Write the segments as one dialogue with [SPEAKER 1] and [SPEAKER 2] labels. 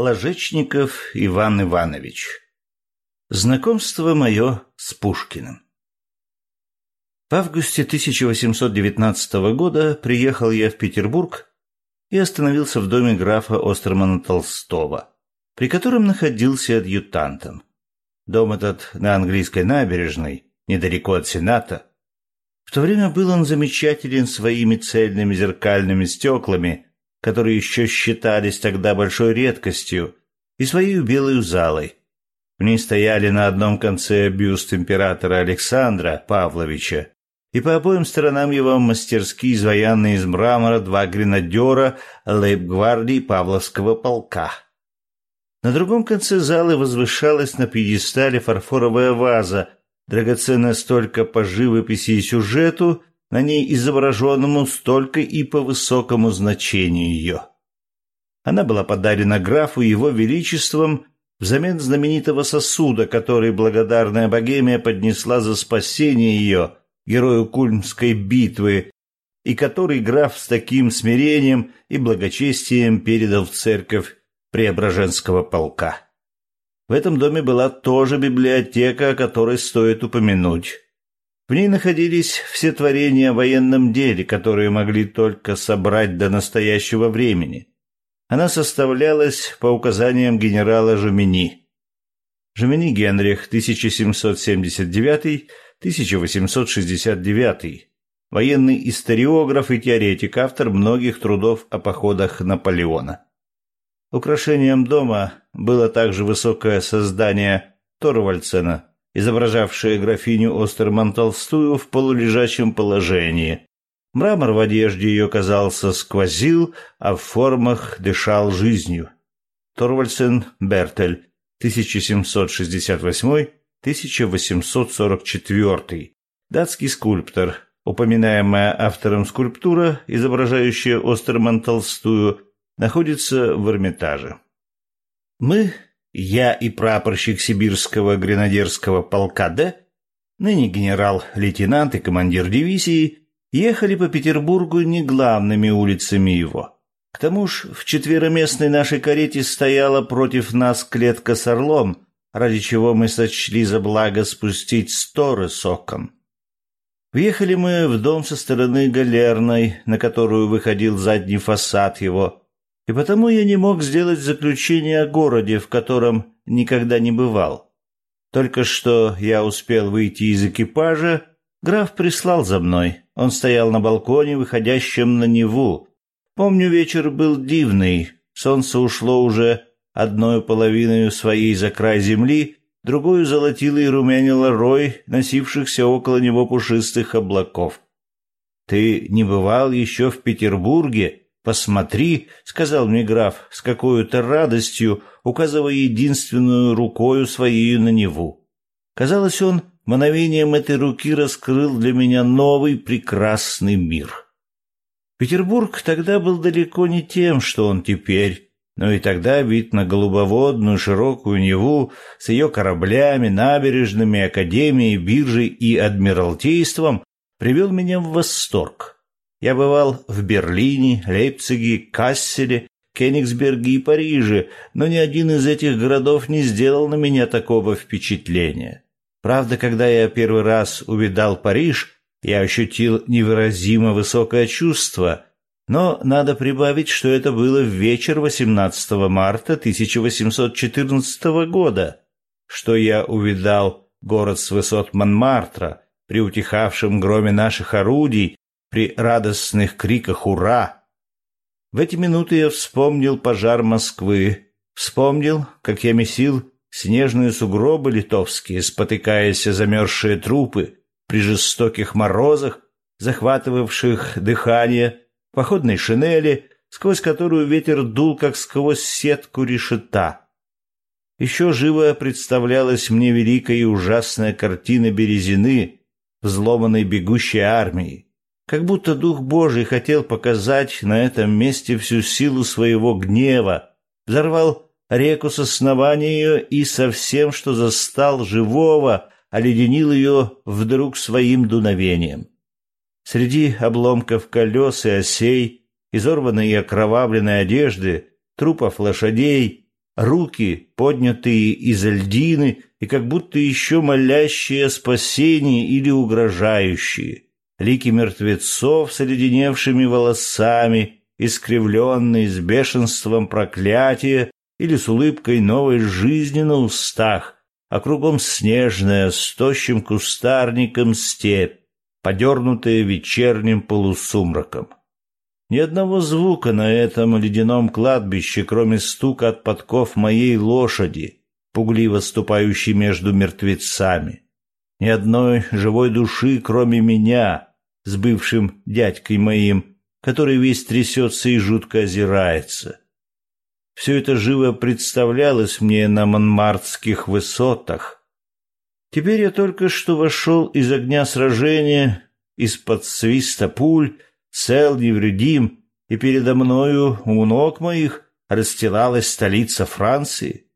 [SPEAKER 1] Ложечников Иван Иванович. Знакомство мое с Пушкиным. В августе 1819 года приехал я в Петербург и остановился в доме графа Остермана Толстого, при котором находился адъютантом. Дом этот на английской набережной, недалеко от Сената. В то время был он замечателен своими цельными зеркальными стеклами, которые еще считались тогда большой редкостью, и своей белой залой. В ней стояли на одном конце бюст императора Александра Павловича, и по обоим сторонам его мастерски изваянные из мрамора два гренадера лейб-гвардии Павловского полка. На другом конце залы возвышалась на пьедестале фарфоровая ваза, драгоценная столько по живописи и сюжету, на ней изображенному столько и по высокому значению ее. Она была подарена графу его величеством взамен знаменитого сосуда, который благодарная богемия поднесла за спасение ее, герою Кульмской битвы, и который граф с таким смирением и благочестием передал в церковь Преображенского полка. В этом доме была тоже библиотека, о которой стоит упомянуть. В ней находились все творения о военном деле, которые могли только собрать до настоящего времени. Она составлялась по указаниям генерала Жемини. Жемини Генрих, 1779-1869, военный историограф и теоретик, автор многих трудов о походах Наполеона. Украшением дома было также высокое создание Торвальдсена, изображавшее графиню Остерман Толстую в полулежачем положении. Мрамор в одежде ее, казался, сквозил, а в формах дышал жизнью. Торвальдсен Бертель, 1768-1844. Датский скульптор. Упоминаемая автором скульптура, изображающая Остерман Толстую, находится в Эрмитаже. Мы, я и прапорщик сибирского гренадерского полка Д, ныне генерал-лейтенант и командир дивизии, ехали по Петербургу не главными улицами его. К тому ж в четвероместной нашей карете стояла против нас клетка с орлом, ради чего мы сочли за благо спустить сторы соком. Въехали мы в дом со стороны галерной, на которую выходил задний фасад его, и потому я не мог сделать заключение о городе, в котором никогда не бывал. Только что я успел выйти из экипажа, граф прислал за мной. Он стоял на балконе, выходящем на Неву. Помню, вечер был дивный. Солнце ушло уже одной половиной своей за край земли, другую золотило и румянило рой носившихся около него пушистых облаков. «Ты не бывал еще в Петербурге? Посмотри», — сказал мне граф с какой-то радостью, указывая единственную рукою своей на Неву. Казалось, он мановением этой руки раскрыл для меня новый прекрасный мир. Петербург тогда был далеко не тем, что он теперь, но и тогда вид на голубоводную широкую Неву с ее кораблями, набережными, академией, биржей и адмиралтейством привел меня в восторг. Я бывал в Берлине, Лейпциге, Касселе, Кенигсберге и Париже, но ни один из этих городов не сделал на меня такого впечатления. Правда, когда я первый раз увидал Париж, я ощутил невыразимо высокое чувство, но надо прибавить, что это было в вечер 18 марта 1814 года, что я увидал город с высот Монмартра при утихавшем громе наших орудий, при радостных криках «Ура!». В эти минуты я вспомнил пожар Москвы, вспомнил, как я месил снежные сугробы литовские, спотыкаясь о замерзшие трупы, при жестоких морозах, захватывавших дыхание, походной шинели, сквозь которую ветер дул, как сквозь сетку решета. Еще живо представлялась мне великая и ужасная картина Березины, взломанной бегущей армии. Как будто Дух Божий хотел показать на этом месте всю силу своего гнева, взорвал реку с основания ее и со всем, что застал живого, оледенил ее вдруг своим дуновением. Среди обломков колес и осей, изорванной и окровавленной одежды, трупов лошадей, руки, поднятые из льдины и как будто еще молящие о спасении или угрожающие, лики мертвецов с оледеневшими волосами, искривленные с бешенством проклятия или с улыбкой новой жизни на устах, а кругом снежная с тощим кустарником степь, подернутая вечерним полусумраком. Ни одного звука на этом ледяном кладбище, кроме стука от подков моей лошади, пугливо ступающей между мертвецами. Ни одной живой души, кроме меня, с бывшим дядькой моим, который весь трясется и жутко озирается. Все это живо представлялось мне на Монмартских высотах. Теперь я только что вошел из огня сражения, из-под свиста пуль, цел, невредим, и передо мною у ног моих расстилалась столица Франции.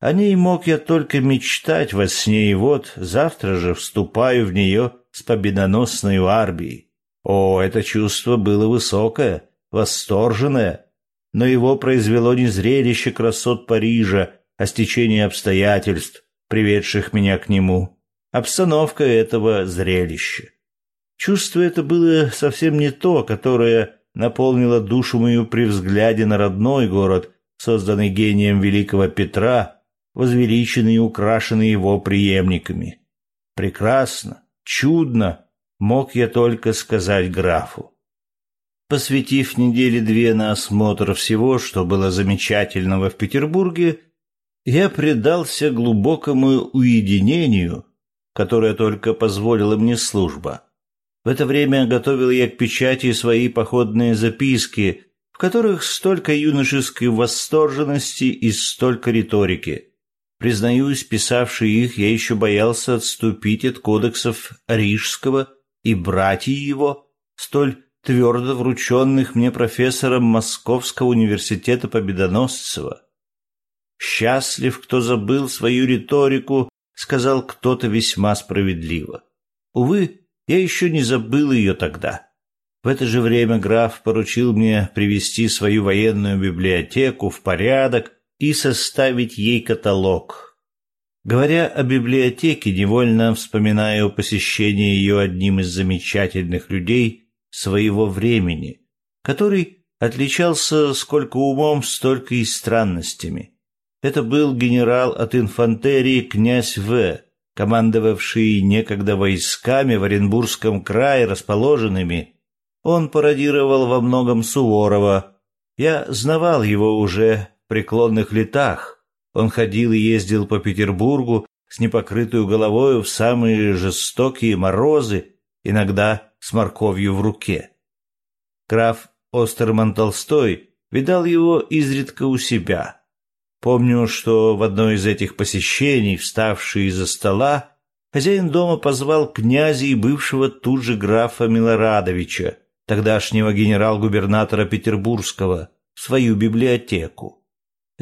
[SPEAKER 1] О ней мог я только мечтать во сне, и вот завтра же вступаю в нее с победоносной армией. О, это чувство было высокое, восторженное, но его произвело не зрелище красот Парижа, а стечение обстоятельств, приведших меня к нему. Обстановка этого зрелища. Чувство это было совсем не то, которое наполнило душу мою при взгляде на родной город, созданный гением великого Петра, возвеличенный и украшенный его преемниками. Прекрасно, чудно, мог я только сказать графу. Посвятив недели две на осмотр всего, что было замечательного в Петербурге, я предался глубокому уединению, которое только позволила мне служба. В это время готовил я к печати свои походные записки, в которых столько юношеской восторженности и столько риторики. Признаюсь, писавший их, я еще боялся отступить от кодексов Рижского и братьев его, столь твердо врученных мне профессором Московского университета Победоносцева. «Счастлив, кто забыл свою риторику», — сказал кто-то весьма справедливо. Увы, я еще не забыл ее тогда. В это же время граф поручил мне привести свою военную библиотеку в порядок и составить ей каталог. Говоря о библиотеке, невольно вспоминаю посещение ее одним из замечательных людей своего времени, который отличался сколько умом, столько и странностями. Это был генерал от инфантерии князь В., командовавший некогда войсками в Оренбургском крае расположенными, он пародировал во многом Суворова. Я знавал его уже преклонных летах. Он ходил и ездил по Петербургу с непокрытую головою в самые жестокие морозы, иногда с морковью в руке. Граф Остерман Толстой видал его изредка у себя — Помню, что в одно из этих посещений, вставший из-за стола, хозяин дома позвал князя и бывшего тут же графа Милорадовича, тогдашнего генерал-губернатора Петербургского, в свою библиотеку.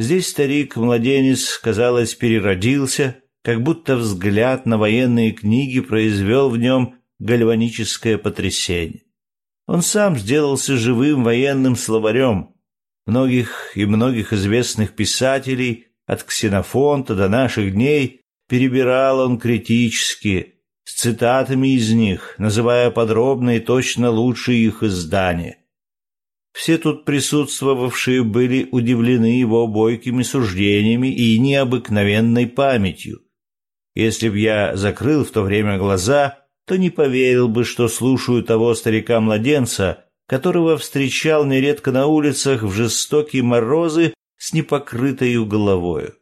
[SPEAKER 1] Здесь старик-младенец, казалось, переродился, как будто взгляд на военные книги произвел в нем гальваническое потрясение. Он сам сделался живым военным словарем, Многих и многих известных писателей, от Ксенофонта до наших дней, перебирал он критически, с цитатами из них, называя подробно и точно лучшие их издания. Все тут присутствовавшие были удивлены его бойкими суждениями и необыкновенной памятью. Если б я закрыл в то время глаза, то не поверил бы, что слушаю того старика-младенца, которого встречал нередко на улицах в жестокие морозы с непокрытой головою.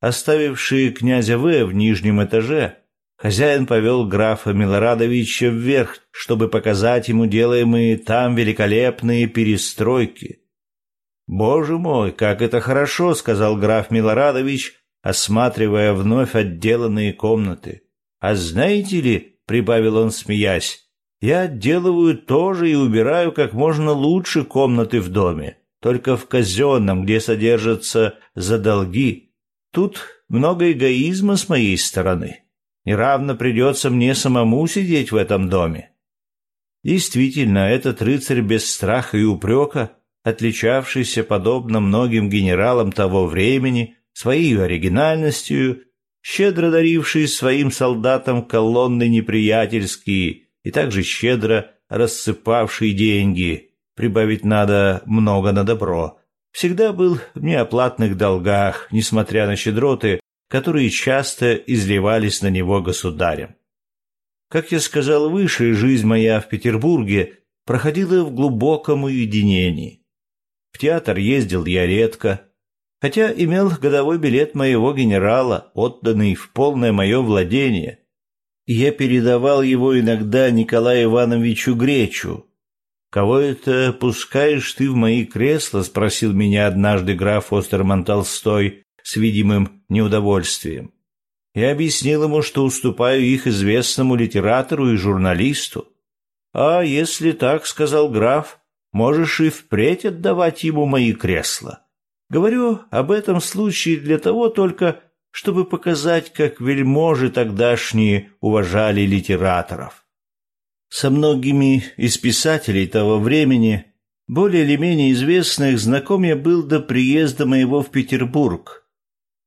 [SPEAKER 1] Оставивший князя В в нижнем этаже, хозяин повел графа Милорадовича вверх, чтобы показать ему делаемые там великолепные перестройки. «Боже мой, как это хорошо!» — сказал граф Милорадович, осматривая вновь отделанные комнаты. «А знаете ли, — прибавил он, смеясь, я отделываю тоже и убираю как можно лучше комнаты в доме, только в казенном, где содержатся за долги. Тут много эгоизма с моей стороны. Неравно придется мне самому сидеть в этом доме. Действительно, этот рыцарь без страха и упрека отличавшийся, подобно многим генералам того времени, своей оригинальностью, щедро даривший своим солдатам колонны неприятельские и также щедро рассыпавший деньги, прибавить надо много на добро, всегда был в неоплатных долгах, несмотря на щедроты, которые часто изливались на него государем. Как я сказал выше, жизнь моя в Петербурге проходила в глубоком уединении. В театр ездил я редко, хотя имел годовой билет моего генерала, отданный в полное мое владение. Я передавал его иногда Николаю Ивановичу Гречу. «Кого это пускаешь ты в мои кресла?» — спросил меня однажды граф Остерман Толстой с видимым неудовольствием. Я объяснил ему, что уступаю их известному литератору и журналисту. «А если так, — сказал граф, — можешь и впредь отдавать ему мои кресла. Говорю об этом случае для того только, чтобы показать, как вельможи тогдашние уважали литераторов. Со многими из писателей того времени, более или менее известных, знаком я был до приезда моего в Петербург —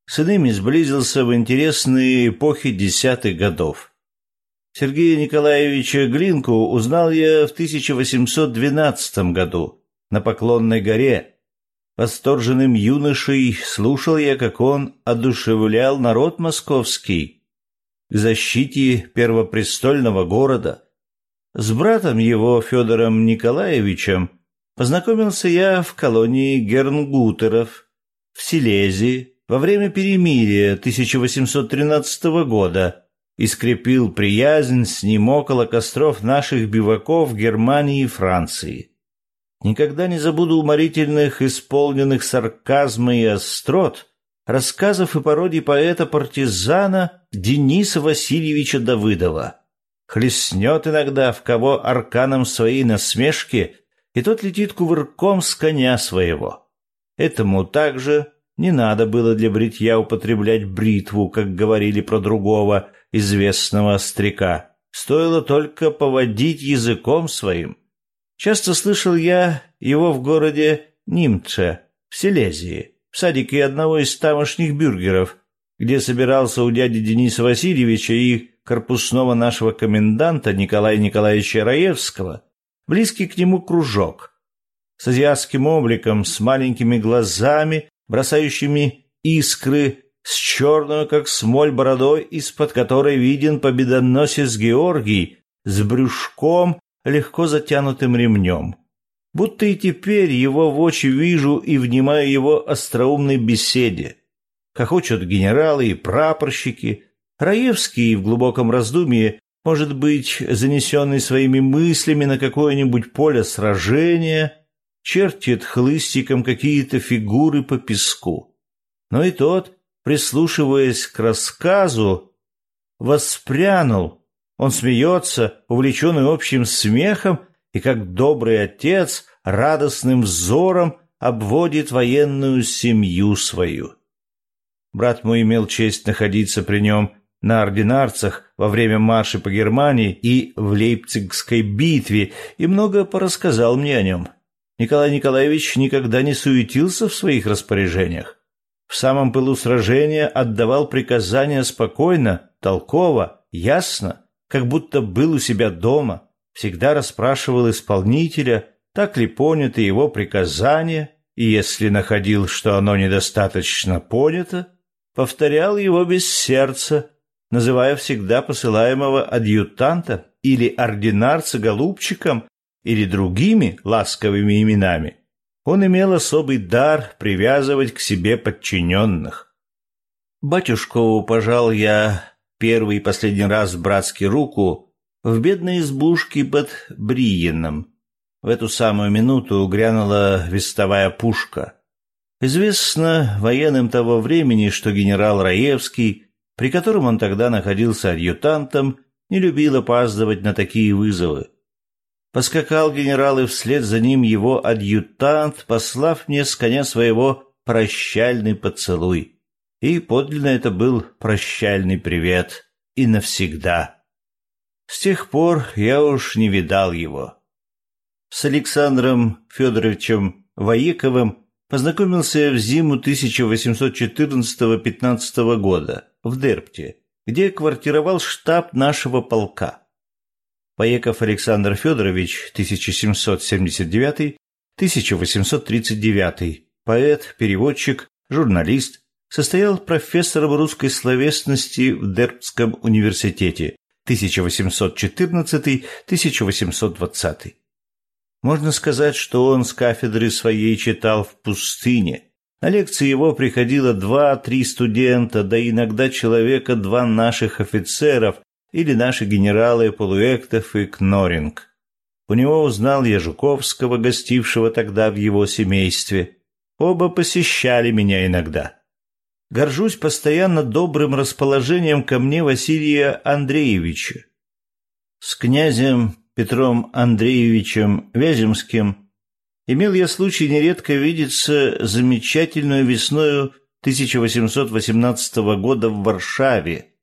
[SPEAKER 1] с иными сблизился в интересные эпохи десятых годов. Сергея Николаевича Глинку узнал я в 1812 году на Поклонной горе. Восторженным юношей слушал я, как он одушевлял народ московский к защите первопрестольного города. С братом его, Федором Николаевичем, познакомился я в колонии Гернгутеров в Силезии, во время перемирия 1813 года и скрепил приязнь с ним около костров наших биваков Германии и Франции. Никогда не забуду уморительных, исполненных сарказма и острот, рассказов и пародий поэта-партизана Дениса Васильевича Давыдова. Хлестнет иногда в кого арканом своей насмешки, и тот летит кувырком с коня своего. Этому также не надо было для бритья употреблять бритву, как говорили про другого известного остряка. Стоило только поводить языком своим. Часто слышал я его в городе Нимце, в Силезии, в садике одного из тамошних бюргеров, где собирался у дяди Дениса Васильевича и корпусного нашего коменданта Николая Николаевича Раевского, близкий к нему кружок. С азиатским обликом, с маленькими глазами бросающими искры, с черную, как смоль, бородой, из-под которой виден победоносец Георгий, с брюшком, легко затянутым ремнем. Будто и теперь его в очи вижу и внимаю его остроумной беседе. Хохочут генералы и прапорщики. Раевский в глубоком раздумье, может быть, занесенный своими мыслями на какое-нибудь поле сражения, чертит хлыстиком какие-то фигуры по песку. Но и тот, прислушиваясь к рассказу, воспрянул. Он смеется, увлеченный общим смехом, и как добрый отец радостным взором обводит военную семью свою. Брат мой имел честь находиться при нем на ординарцах во время марша по Германии и в Лейпцигской битве и много порассказал мне о нем. Николай Николаевич никогда не суетился в своих распоряжениях. В самом пылу сражения отдавал приказания спокойно, толково, ясно, как будто был у себя дома, всегда расспрашивал исполнителя, так ли поняты его приказания, и если находил, что оно недостаточно понято, повторял его без сердца, называя всегда посылаемого адъютанта или ординарца голубчиком или другими ласковыми именами, он имел особый дар привязывать к себе подчиненных. Батюшкову пожал я первый и последний раз братски руку в бедной избушке под Бриеном. В эту самую минуту грянула вестовая пушка. Известно военным того времени, что генерал Раевский, при котором он тогда находился адъютантом, не любил опаздывать на такие вызовы. Поскакал генерал, и вслед за ним его адъютант, послав мне с коня своего прощальный поцелуй. И подлинно это был прощальный привет. И навсегда. С тех пор я уж не видал его. С Александром Федоровичем Воековым познакомился в зиму 1814-15 года в Дерпте, где квартировал штаб нашего полка. Воеков Александр Федорович, 1779-1839, поэт, переводчик, журналист, состоял профессором русской словесности в Дербском университете 1814-1820. Можно сказать, что он с кафедры своей читал в пустыне. На лекции его приходило два-три студента, да иногда человека два наших офицеров или наши генералы Полуэктов и Кноринг. У него узнал я Жуковского, гостившего тогда в его семействе. Оба посещали меня иногда. Горжусь постоянно добрым расположением ко мне Василия Андреевича. С князем Петром Андреевичем Вяземским имел я случай нередко видеться замечательную весною 1818 года в Варшаве.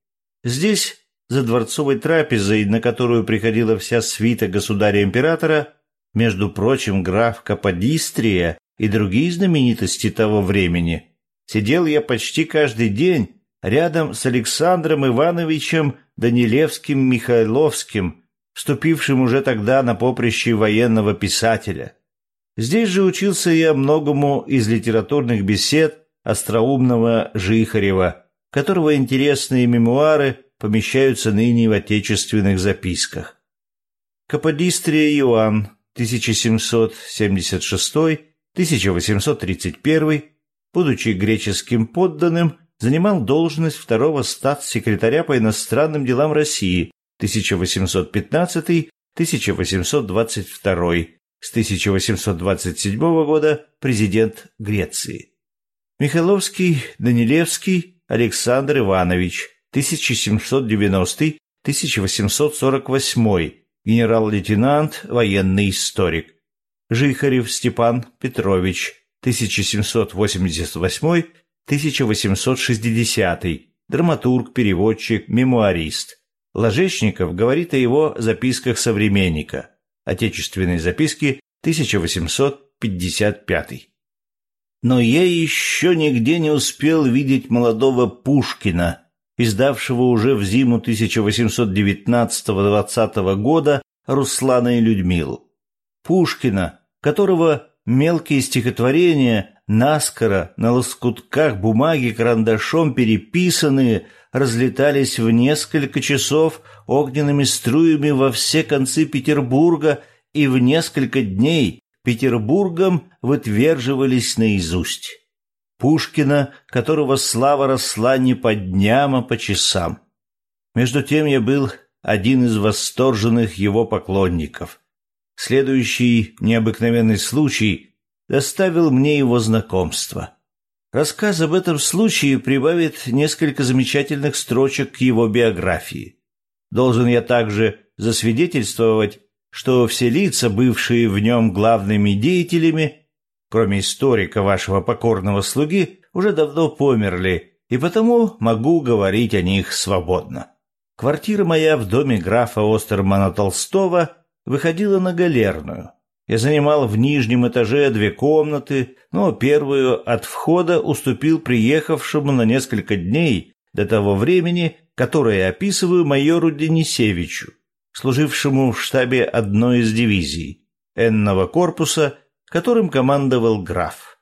[SPEAKER 1] Здесь, за дворцовой трапезой, на которую приходила вся свита государя-императора, между прочим, граф Каподистрия и другие знаменитости того времени, сидел я почти каждый день рядом с Александром Ивановичем Данилевским-Михайловским, вступившим уже тогда на поприще военного писателя. Здесь же учился я многому из литературных бесед остроумного Жихарева, которого интересные мемуары помещаются ныне в отечественных записках. Каподистрия Иоанн, 1776-1831, будучи греческим подданным, занимал должность второго статс-секретаря по иностранным делам России 1815-1822, с 1827 года президент Греции. Михайловский, Данилевский, Александр Иванович, 1790-1848, генерал-лейтенант, военный историк. Жихарев Степан Петрович, 1788-1860, драматург, переводчик, мемуарист. Ложечников говорит о его записках современника. Отечественные записки, 1855. Но я еще нигде не успел видеть молодого Пушкина, издавшего уже в зиму 1819-20 года Руслана и Людмилу. Пушкина, которого мелкие стихотворения, наскоро, на лоскутках бумаги карандашом переписанные, разлетались в несколько часов огненными струями во все концы Петербурга и в несколько дней Петербургом вытверживались наизусть. Пушкина, которого слава росла не по дням, а по часам. Между тем я был один из восторженных его поклонников. Следующий необыкновенный случай доставил мне его знакомство. Рассказ об этом случае прибавит несколько замечательных строчек к его биографии. Должен я также засвидетельствовать, что все лица, бывшие в нем главными деятелями, кроме историка вашего покорного слуги, уже давно померли, и потому могу говорить о них свободно. Квартира моя в доме графа Остермана Толстого выходила на галерную. Я занимал в нижнем этаже две комнаты, но первую от входа уступил приехавшему на несколько дней до того времени, которое описываю майору Денисевичу, служившему в штабе одной из дивизий энного корпуса, которым командовал граф.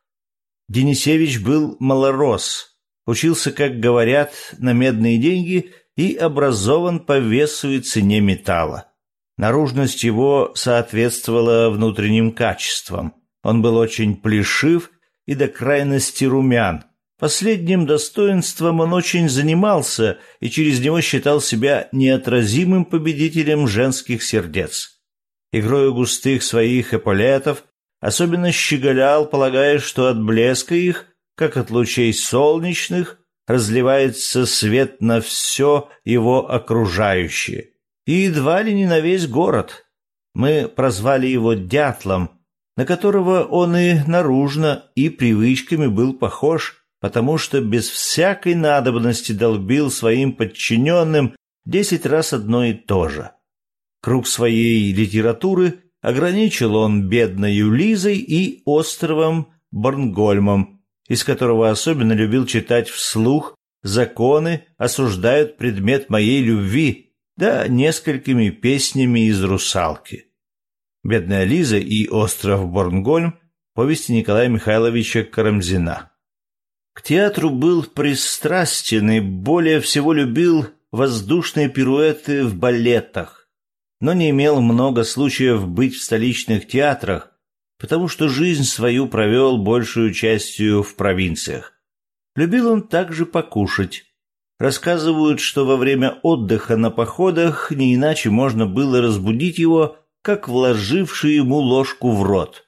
[SPEAKER 1] Денисевич был малорос, учился, как говорят, на медные деньги и образован по весу и цене металла. Наружность его соответствовала внутренним качествам. Он был очень плешив и до крайности румян. Последним достоинством он очень занимался и через него считал себя неотразимым победителем женских сердец. Игрою густых своих эполетов особенно щеголял, полагая, что от блеска их, как от лучей солнечных, разливается свет на все его окружающее и едва ли не на весь город. Мы прозвали его Дятлом, на которого он и наружно, и привычками был похож, потому что без всякой надобности долбил своим подчиненным десять раз одно и то же. Круг своей литературы ограничил он бедною Лизой и островом Борнгольмом, из которого особенно любил читать вслух «Законы осуждают предмет моей любви», да несколькими песнями из «Русалки». «Бедная Лиза» и «Остров Борнгольм» — повести Николая Михайловича Карамзина. К театру был пристрастен и более всего любил воздушные пируэты в балетах, но не имел много случаев быть в столичных театрах, потому что жизнь свою провел большую частью в провинциях. Любил он также покушать. Рассказывают, что во время отдыха на походах не иначе можно было разбудить его, как вложивший ему ложку в рот.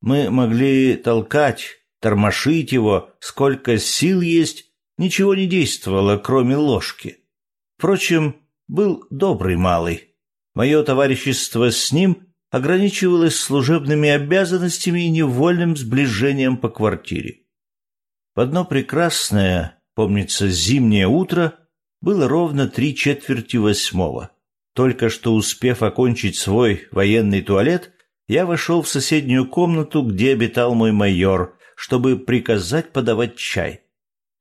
[SPEAKER 1] Мы могли толкать, тормошить его, сколько сил есть, ничего не действовало, кроме ложки. Впрочем, был добрый малый. Мое товарищество с ним ограничивалось служебными обязанностями и невольным сближением по квартире. В одно прекрасное, помнится, зимнее утро было ровно три четверти восьмого. Только что успев окончить свой военный туалет, я вошел в соседнюю комнату, где обитал мой майор, чтобы приказать подавать чай.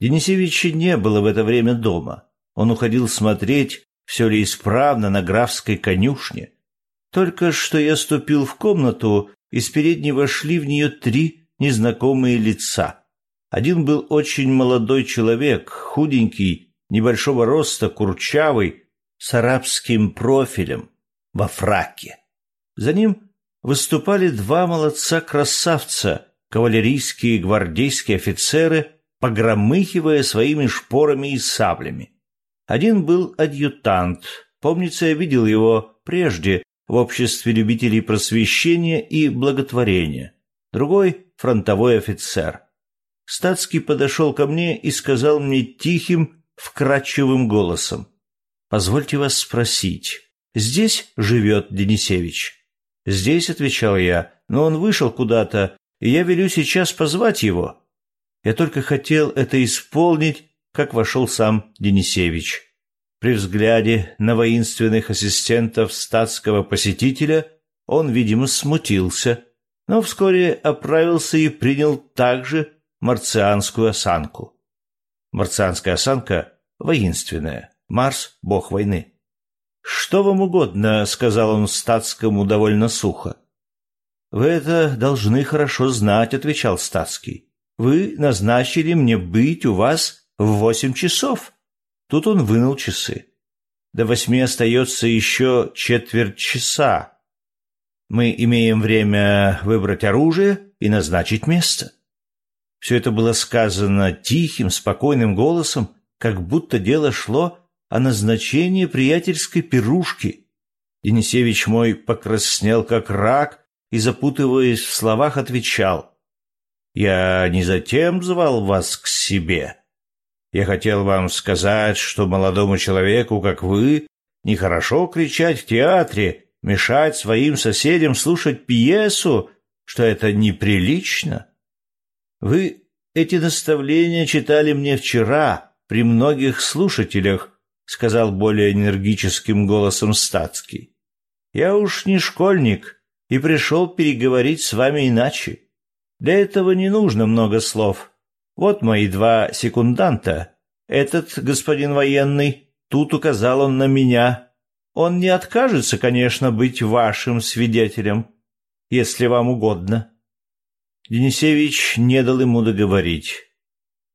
[SPEAKER 1] Денисевича не было в это время дома. Он уходил смотреть, все ли исправно на графской конюшне. Только что я ступил в комнату, из передней вошли в нее три незнакомые лица. Один был очень молодой человек, худенький, небольшого роста, курчавый, с арабским профилем, во фраке. За ним выступали два молодца-красавца, кавалерийские и гвардейские офицеры, погромыхивая своими шпорами и саблями. Один был адъютант. Помнится, я видел его прежде в обществе любителей просвещения и благотворения. Другой — фронтовой офицер. Стацкий подошел ко мне и сказал мне тихим, вкрадчивым голосом. «Позвольте вас спросить, здесь живет Денисевич?» «Здесь», — отвечал я, — «но он вышел куда-то, и я велю сейчас позвать его». Я только хотел это исполнить, как вошел сам Денисевич. При взгляде на воинственных ассистентов статского посетителя он, видимо, смутился, но вскоре оправился и принял также марцианскую осанку. Марцианская осанка воинственная, Марс — бог войны. «Что вам угодно», — сказал он статскому довольно сухо. «Вы это должны хорошо знать», — отвечал статский. «Вы назначили мне быть у вас в восемь часов. Тут он вынул часы. До восьми остается еще четверть часа. Мы имеем время выбрать оружие и назначить место. Все это было сказано тихим, спокойным голосом, как будто дело шло о назначении приятельской пирушки. Денисевич мой покраснел, как рак, и, запутываясь в словах, отвечал. «Я не затем звал вас к себе. Я хотел вам сказать, что молодому человеку, как вы, нехорошо кричать в театре, мешать своим соседям слушать пьесу, что это неприлично. Вы эти наставления читали мне вчера при многих слушателях, сказал более энергическим голосом статский. Я уж не школьник и пришел переговорить с вами иначе. Для этого не нужно много слов. Вот мои два секунданта. Этот господин военный, тут указал он на меня. Он не откажется, конечно, быть вашим свидетелем, если вам угодно. Денисевич не дал ему договорить.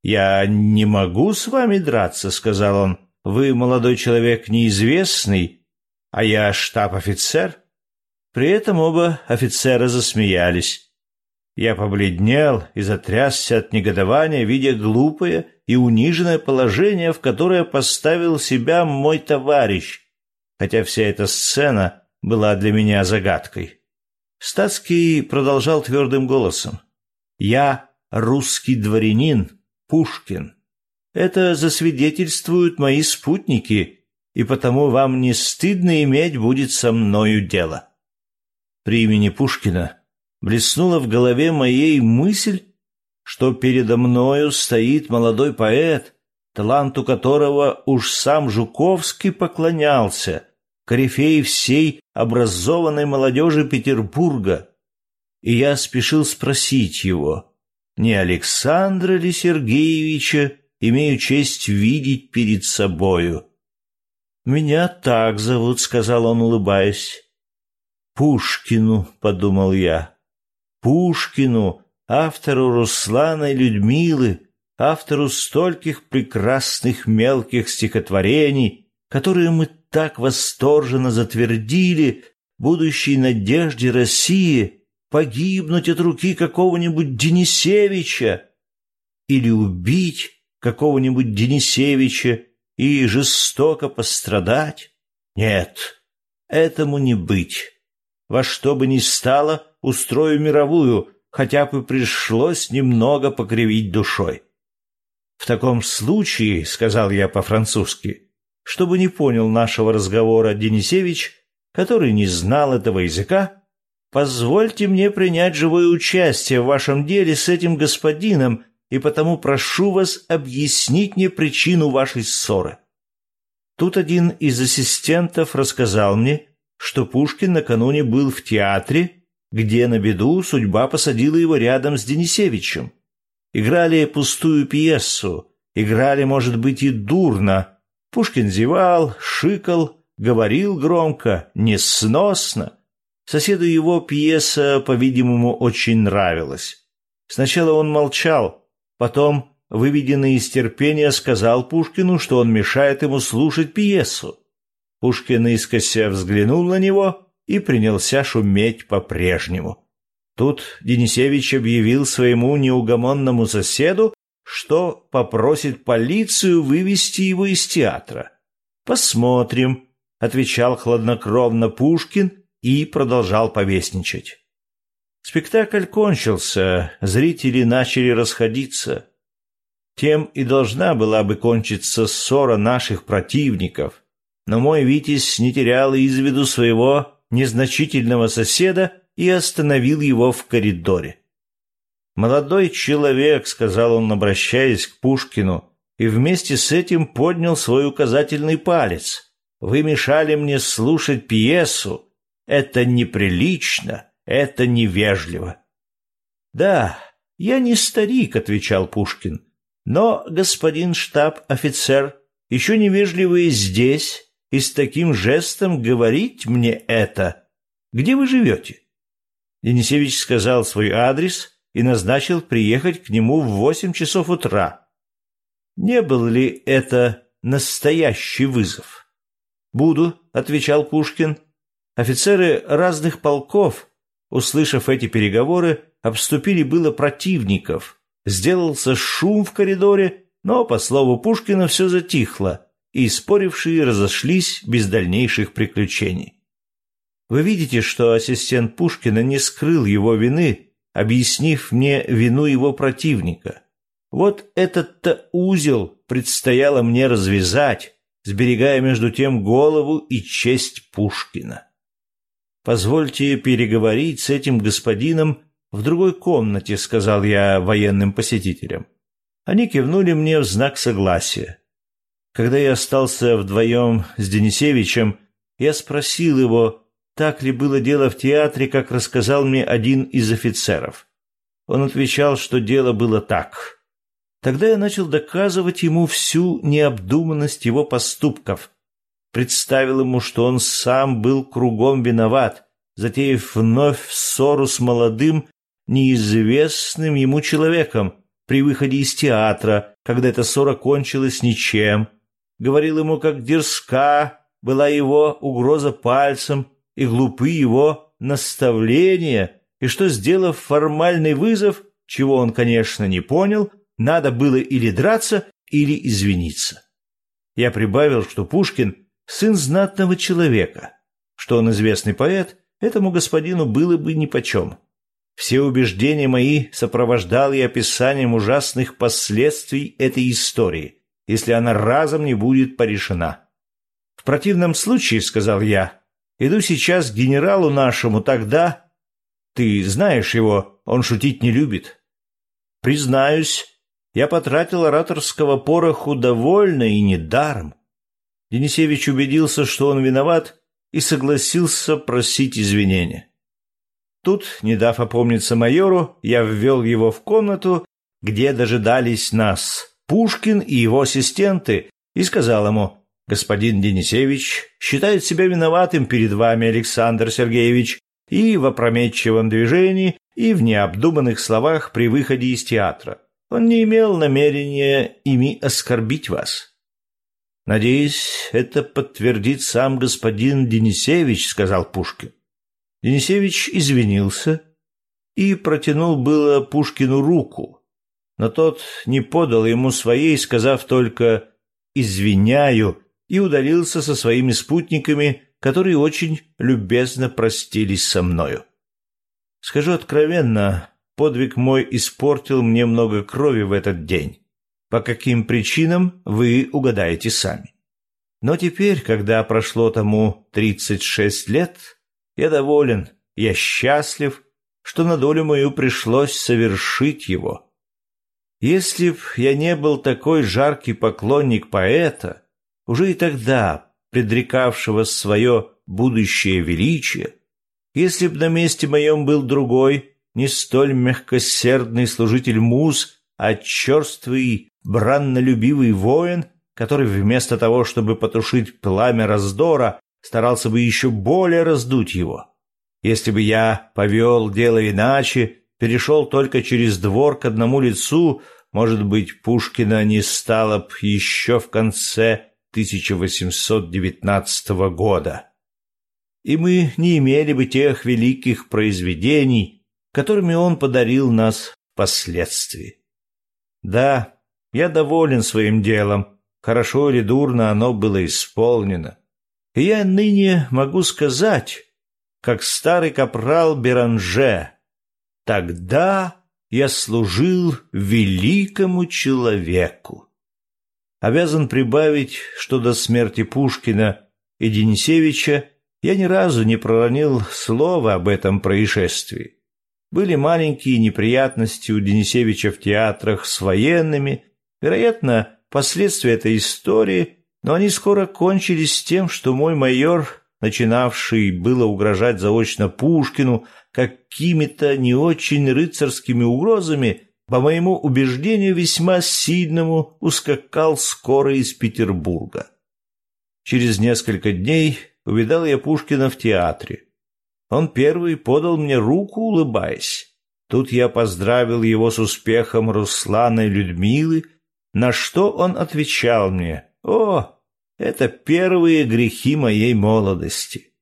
[SPEAKER 1] «Я не могу с вами драться», — сказал он. «Вы, молодой человек, неизвестный, а я штаб-офицер». При этом оба офицера засмеялись. Я побледнел и затрясся от негодования, видя глупое и униженное положение, в которое поставил себя мой товарищ, хотя вся эта сцена была для меня загадкой. Стацкий продолжал твердым голосом. «Я русский дворянин, Пушкин. Это засвидетельствуют мои спутники, и потому вам не стыдно иметь будет со мною дело». При имени Пушкина блеснула в голове моей мысль, что передо мною стоит молодой поэт, таланту которого уж сам Жуковский поклонялся, корифей всей образованной молодежи Петербурга. И я спешил спросить его, не Александра ли Сергеевича имею честь видеть перед собою. «Меня так зовут», — сказал он, улыбаясь. «Пушкину», — подумал я. «Пушкину, автору Руслана и Людмилы, автору стольких прекрасных мелких стихотворений, которые мы так восторженно затвердили будущей надежде России погибнуть от руки какого-нибудь Денисевича или убить какого-нибудь Денисевича и жестоко пострадать? Нет, этому не быть. Во что бы ни стало, устрою мировую, хотя бы пришлось немного покривить душой. В таком случае, — сказал я по-французски, — чтобы не понял нашего разговора Денисевич, который не знал этого языка, позвольте мне принять живое участие в вашем деле с этим господином, и потому прошу вас объяснить мне причину вашей ссоры. Тут один из ассистентов рассказал мне, что Пушкин накануне был в театре, где на беду судьба посадила его рядом с Денисевичем. Играли пустую пьесу, играли, может быть, и дурно. Пушкин зевал, шикал, говорил громко, несносно. Соседу его пьеса, по-видимому, очень нравилась. Сначала он молчал, потом, выведенный из терпения, сказал Пушкину, что он мешает ему слушать пьесу. Пушкин искося взглянул на него и принялся шуметь по-прежнему. Тут Денисевич объявил своему неугомонному соседу, что попросит полицию вывести его из театра. «Посмотрим», — отвечал хладнокровно Пушкин и продолжал повесничать. Спектакль кончился, зрители начали расходиться. Тем и должна была бы кончиться ссора наших противников. Но мой Витязь не терял из виду своего незначительного соседа и остановил его в коридоре. «Молодой человек», — сказал он, обращаясь к Пушкину, и вместе с этим поднял свой указательный палец. «Вы мешали мне слушать пьесу. Это неприлично, это невежливо». «Да, я не старик», — отвечал Пушкин, «но господин штаб-офицер еще невежливый здесь и с таким жестом говорить мне это. Где вы живете?» Денисевич сказал свой адрес и назначил приехать к нему в восемь часов утра. Не был ли это настоящий вызов? «Буду», — отвечал Пушкин. Офицеры разных полков, услышав эти переговоры, обступили было противников. Сделался шум в коридоре, но, по слову Пушкина, все затихло, и спорившие разошлись без дальнейших приключений. Вы видите, что ассистент Пушкина не скрыл его вины, объяснив мне вину его противника. Вот этот-то узел предстояло мне развязать, сберегая между тем голову и честь Пушкина. «Позвольте переговорить с этим господином в другой комнате», — сказал я военным посетителям. Они кивнули мне в знак согласия. Когда я остался вдвоем с Денисевичем, я спросил его, так ли было дело в театре, как рассказал мне один из офицеров. Он отвечал, что дело было так. Тогда я начал доказывать ему всю необдуманность его поступков. Представил ему, что он сам был кругом виноват, затеяв вновь ссору с молодым, неизвестным ему человеком при выходе из театра, когда эта ссора кончилась ничем. Говорил ему, как дерзка была его угроза пальцем, и глупы его наставления, и что, сделав формальный вызов, чего он, конечно, не понял, надо было или драться, или извиниться. Я прибавил, что Пушкин – сын знатного человека, что он известный поэт, этому господину было бы нипочем. Все убеждения мои сопровождал я описанием ужасных последствий этой истории, если она разом не будет порешена. В противном случае, сказал я, Иду сейчас к генералу нашему, тогда... Ты знаешь его, он шутить не любит. Признаюсь, я потратил ораторского пороху довольно и недаром. Денисевич убедился, что он виноват, и согласился просить извинения. Тут, не дав опомниться майору, я ввел его в комнату, где дожидались нас Пушкин и его ассистенты, и сказал ему, «Господин Денисевич считает себя виноватым перед вами, Александр Сергеевич, и в опрометчивом движении, и в необдуманных словах при выходе из театра. Он не имел намерения ими оскорбить вас». «Надеюсь, это подтвердит сам господин Денисевич», — сказал Пушкин. Денисевич извинился и протянул было Пушкину руку, но тот не подал ему своей, сказав только «извиняю», и удалился со своими спутниками, которые очень любезно простились со мною. Скажу откровенно, подвиг мой испортил мне много крови в этот день. По каким причинам, вы угадаете сами. Но теперь, когда прошло тому 36 лет, я доволен, я счастлив, что на долю мою пришлось совершить его. Если б я не был такой жаркий поклонник поэта, уже и тогда предрекавшего свое будущее величие, если б на месте моем был другой, не столь мягкосердный служитель муз, а черствый, браннолюбивый воин, который вместо того, чтобы потушить пламя раздора, старался бы еще более раздуть его. Если бы я повел дело иначе, перешел только через двор к одному лицу, может быть, Пушкина не стало б еще в конце 1819 года. И мы не имели бы тех великих произведений, которыми он подарил нас впоследствии. Да, я доволен своим делом, хорошо или дурно оно было исполнено. И я ныне могу сказать, как старый капрал Беранже, тогда я служил великому человеку. Обязан прибавить, что до смерти Пушкина и Денисевича я ни разу не проронил слова об этом происшествии. Были маленькие неприятности у Денисевича в театрах с военными, вероятно, последствия этой истории, но они скоро кончились тем, что мой майор, начинавший было угрожать заочно Пушкину какими-то не очень рыцарскими угрозами, по моему убеждению весьма сильному, ускакал скоро из Петербурга. Через несколько дней увидал я Пушкина в театре. Он первый подал мне руку, улыбаясь. Тут я поздравил его с успехом Руслана и Людмилы, на что он отвечал мне, «О, это первые грехи моей молодости.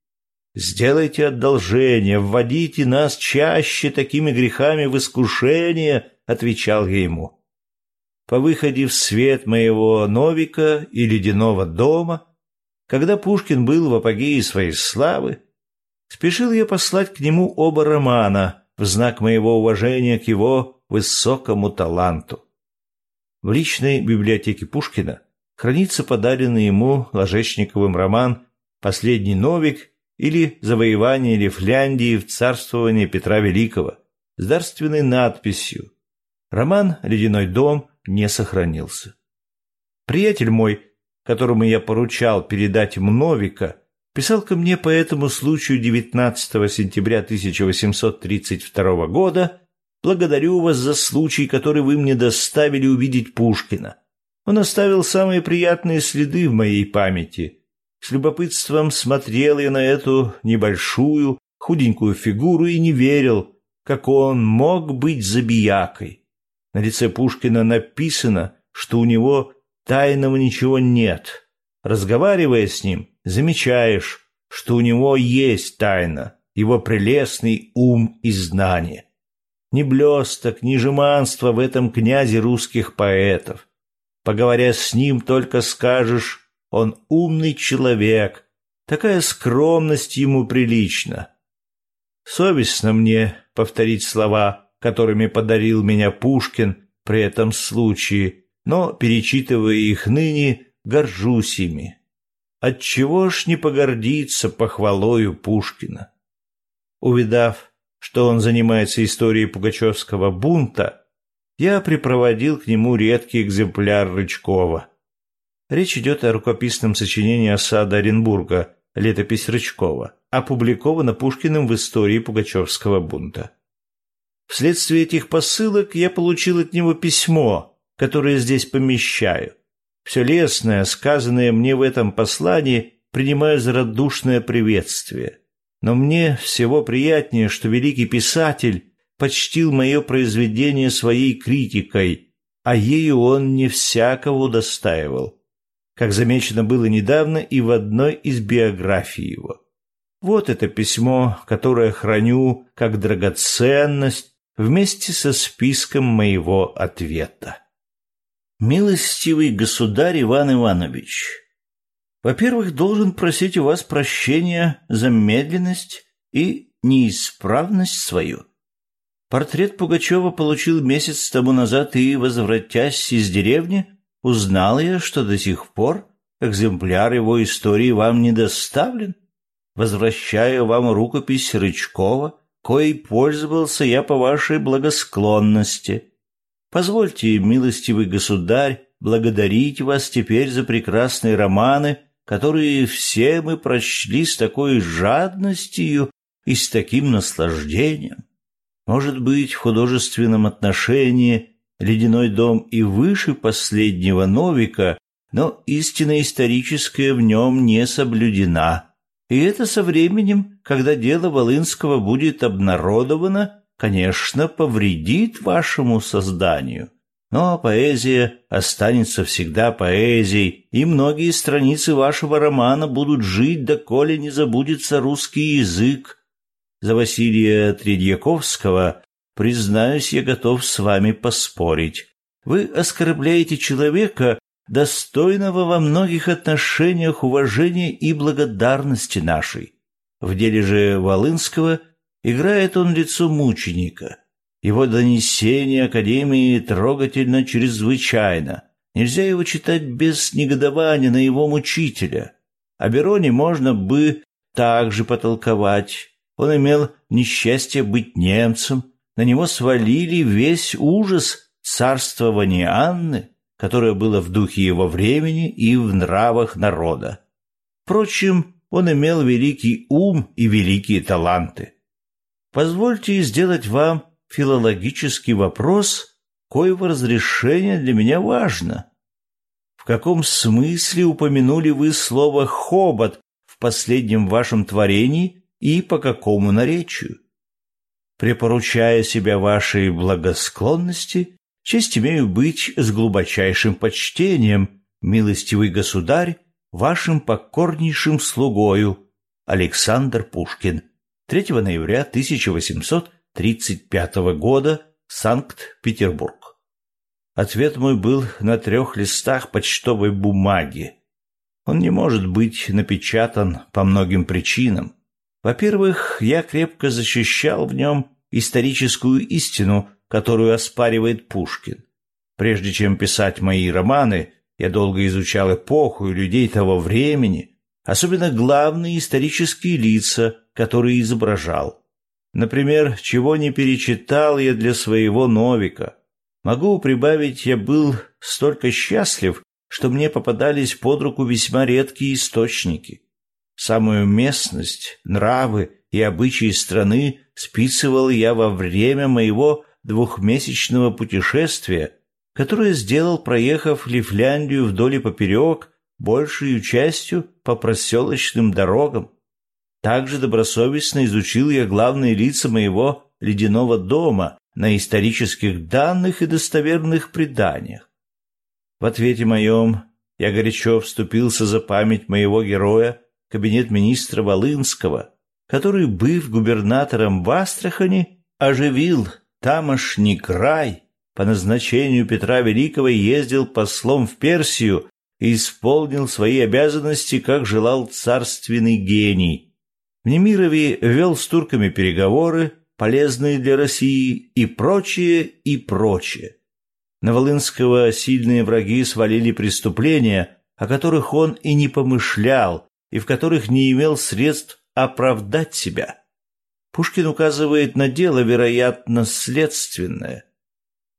[SPEAKER 1] Сделайте одолжение, вводите нас чаще такими грехами в искушение», — отвечал я ему. По выходе в свет моего Новика и Ледяного дома, когда Пушкин был в апогее своей славы, спешил я послать к нему оба романа в знак моего уважения к его высокому таланту. В личной библиотеке Пушкина хранится подаренный ему Ложечниковым роман «Последний Новик» или «Завоевание Лифляндии в царствовании Петра Великого» с дарственной надписью. Роман «Ледяной дом» не сохранился. Приятель мой, которому я поручал передать ему Новика, писал ко мне по этому случаю 19 сентября 1832 года «Благодарю вас за случай, который вы мне доставили увидеть Пушкина. Он оставил самые приятные следы в моей памяти. С любопытством смотрел я на эту небольшую, худенькую фигуру и не верил, как он мог быть забиякой. На лице Пушкина написано, что у него тайного ничего нет. Разговаривая с ним, замечаешь, что у него есть тайна, его прелестный ум и знание. Ни блесток, ни жеманства в этом князе русских поэтов. Поговоря с ним, только скажешь, он умный человек, такая скромность ему прилична. Совестно мне повторить слова, которыми подарил меня Пушкин при этом случае, но, перечитывая их ныне, горжусь ими. Отчего ж не погордиться похвалою Пушкина? Увидав, что он занимается историей пугачевского бунта, я припроводил к нему редкий экземпляр Рычкова. Речь идет о рукописном сочинении осады Оренбурга летопись Рычкова, опубликована Пушкиным в истории Пугачевского бунта. Вследствие этих посылок я получил от него письмо, которое здесь помещаю. Все лестное, сказанное мне в этом послании, принимаю за радушное приветствие. Но мне всего приятнее, что великий писатель почтил мое произведение своей критикой, а ею он не всякого удостаивал, как замечено было недавно и в одной из биографий его. Вот это письмо, которое храню как драгоценность вместе со списком моего ответа. Милостивый государь Иван Иванович, во-первых, должен просить у вас прощения за медленность и неисправность свою. Портрет Пугачева получил месяц тому назад, и, возвратясь из деревни, узнал я, что до сих пор экземпляр его истории вам не доставлен. Возвращаю вам рукопись Рычкова, коей пользовался я по вашей благосклонности. Позвольте, милостивый государь, благодарить вас теперь за прекрасные романы, которые все мы прочли с такой жадностью и с таким наслаждением. Может быть, в художественном отношении «Ледяной дом» и выше последнего Новика, но истина историческая в нем не соблюдена. И это со временем, когда дело Волынского будет обнародовано, конечно, повредит вашему созданию. Но поэзия останется всегда поэзией, и многие страницы вашего романа будут жить, доколе не забудется русский язык. За Василия Тредьяковского, признаюсь, я готов с вами поспорить. Вы оскорбляете человека, достойного во многих отношениях уважения и благодарности нашей. В деле же Волынского играет он лицо мученика – его донесение Академии трогательно чрезвычайно. Нельзя его читать без негодования на его мучителя. О Бероне можно бы также потолковать. Он имел несчастье быть немцем. На него свалили весь ужас царствования Анны, которое было в духе его времени и в нравах народа. Впрочем, он имел великий ум и великие таланты. Позвольте сделать вам филологический вопрос, коего разрешение для меня важно. В каком смысле упомянули вы слово «хобот» в последнем вашем творении и по какому наречию? Препоручая себя вашей благосклонности, честь имею быть с глубочайшим почтением, милостивый государь, вашим покорнейшим слугою Александр Пушкин. 3 ноября 1800 1935 года, Санкт-Петербург. Ответ мой был на трех листах почтовой бумаги. Он не может быть напечатан по многим причинам. Во-первых, я крепко защищал в нем историческую истину, которую оспаривает Пушкин. Прежде чем писать мои романы, я долго изучал эпоху и людей того времени, особенно главные исторические лица, которые изображал. Например, чего не перечитал я для своего Новика. Могу прибавить, я был столько счастлив, что мне попадались под руку весьма редкие источники. Самую местность, нравы и обычаи страны списывал я во время моего двухмесячного путешествия, которое сделал, проехав Лифляндию вдоль и поперек, большей частью по проселочным дорогам. Также добросовестно изучил я главные лица моего ледяного дома на исторических данных и достоверных преданиях. В ответе моем я горячо вступился за память моего героя, кабинет министра Волынского, который, быв губернатором в Астрахани, оживил тамошний край, по назначению Петра Великого ездил послом в Персию и исполнил свои обязанности, как желал царственный гений – в Немирове вел с турками переговоры, полезные для России, и прочее, и прочее. На Волынского сильные враги свалили преступления, о которых он и не помышлял, и в которых не имел средств оправдать себя. Пушкин указывает на дело, вероятно, следственное.